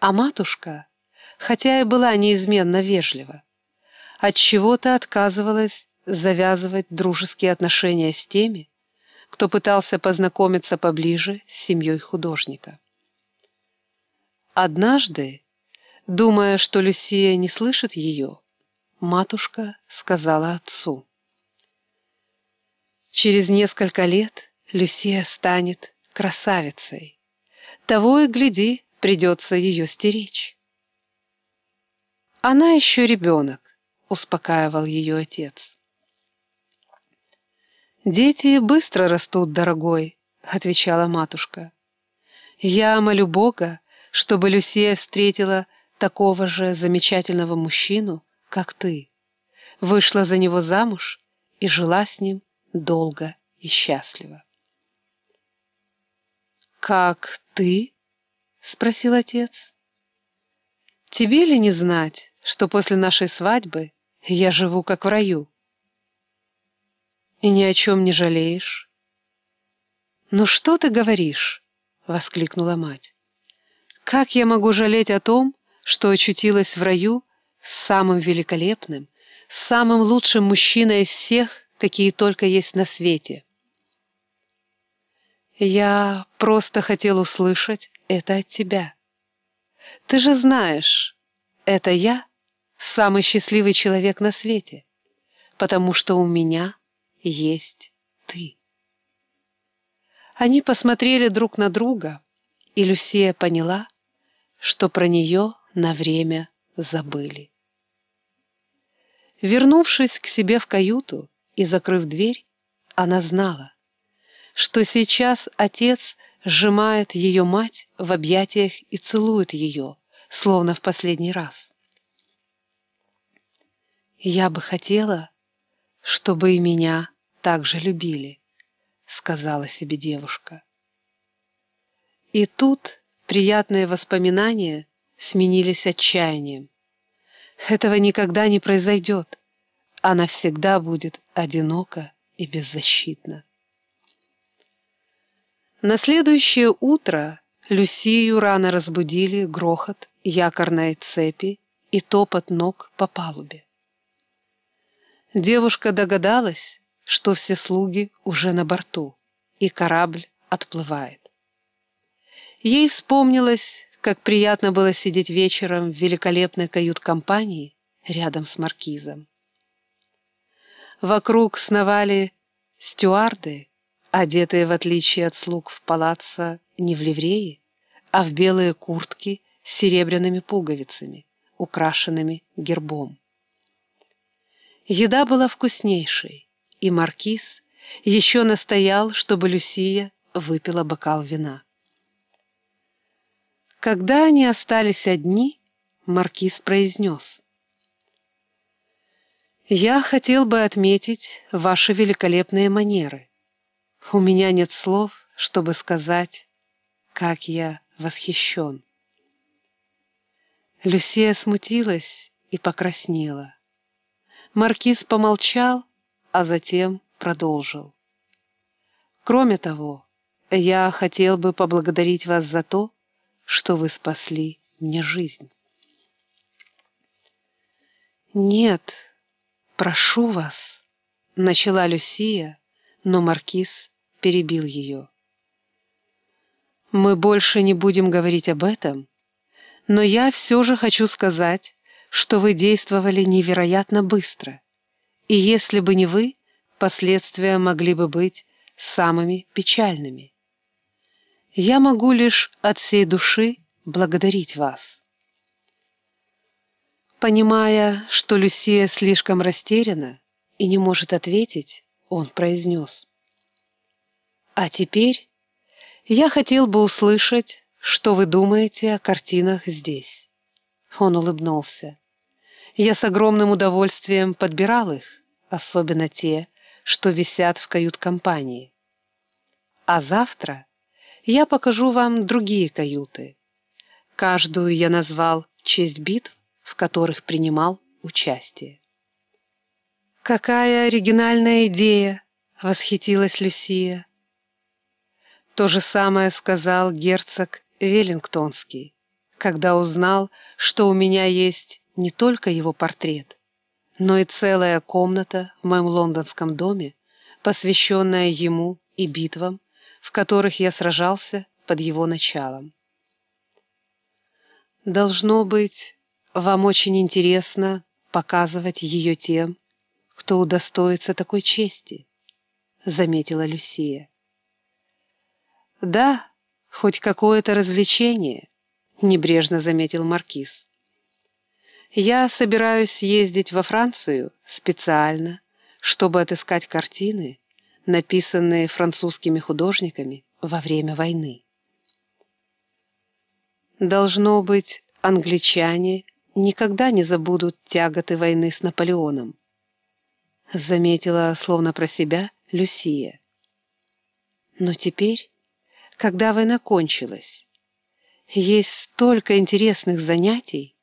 А матушка, хотя и была неизменно вежлива, от чего то отказывалась завязывать дружеские отношения с теми, кто пытался познакомиться поближе с семьей художника. Однажды, думая, что Люсия не слышит ее, матушка сказала отцу. «Через несколько лет Люсия станет красавицей. Того и гляди, придется ее стеречь». «Она еще ребенок», — успокаивал ее отец. «Дети быстро растут, дорогой», — отвечала матушка. «Я молю Бога, чтобы Люсия встретила такого же замечательного мужчину, как ты, вышла за него замуж и жила с ним долго и счастливо». «Как ты?» — спросил отец. «Тебе ли не знать, что после нашей свадьбы я живу как в раю?» и ни о чем не жалеешь?» «Ну что ты говоришь?» — воскликнула мать. «Как я могу жалеть о том, что очутилась в раю с самым великолепным, самым лучшим мужчиной из всех, какие только есть на свете?» «Я просто хотел услышать это от тебя. Ты же знаешь, это я самый счастливый человек на свете, потому что у меня есть ты. Они посмотрели друг на друга, и Люсия поняла, что про нее на время забыли. Вернувшись к себе в каюту и закрыв дверь, она знала, что сейчас отец сжимает ее мать в объятиях и целует ее, словно в последний раз. «Я бы хотела, чтобы и меня так же любили», — сказала себе девушка. И тут приятные воспоминания сменились отчаянием. Этого никогда не произойдет. Она всегда будет одинока и беззащитна. На следующее утро Люсию рано разбудили грохот якорной цепи и топот ног по палубе. Девушка догадалась, что все слуги уже на борту, и корабль отплывает. Ей вспомнилось, как приятно было сидеть вечером в великолепной кают-компании рядом с маркизом. Вокруг сновали стюарды, одетые, в отличие от слуг в палаццо, не в ливреи, а в белые куртки с серебряными пуговицами, украшенными гербом. Еда была вкуснейшей, и маркиз еще настоял, чтобы Люсия выпила бокал вина. Когда они остались одни, маркиз произнес. «Я хотел бы отметить ваши великолепные манеры. У меня нет слов, чтобы сказать, как я восхищен». Люсия смутилась и покраснела. Маркиз помолчал, а затем продолжил. «Кроме того, я хотел бы поблагодарить вас за то, что вы спасли мне жизнь». «Нет, прошу вас», — начала Люсия, но Маркиз перебил ее. «Мы больше не будем говорить об этом, но я все же хочу сказать, что вы действовали невероятно быстро, и если бы не вы, последствия могли бы быть самыми печальными. Я могу лишь от всей души благодарить вас. Понимая, что Люсия слишком растеряна и не может ответить, он произнес. «А теперь я хотел бы услышать, что вы думаете о картинах здесь». Он улыбнулся. Я с огромным удовольствием подбирал их, особенно те, что висят в кают-компании. А завтра я покажу вам другие каюты. Каждую я назвал честь битв, в которых принимал участие. «Какая оригинальная идея!» — восхитилась Люсия. То же самое сказал герцог Веллингтонский когда узнал, что у меня есть не только его портрет, но и целая комната в моем лондонском доме, посвященная ему и битвам, в которых я сражался под его началом. Должно быть, вам очень интересно показывать ее тем, кто удостоится такой чести, — заметила Люсия. Да, хоть какое-то развлечение, — небрежно заметил Маркиз. Я собираюсь ездить во Францию специально, чтобы отыскать картины, написанные французскими художниками во время войны. Должно быть, англичане никогда не забудут тяготы войны с Наполеоном, заметила, словно про себя, Люсия. Но теперь, когда война кончилась, есть столько интересных занятий,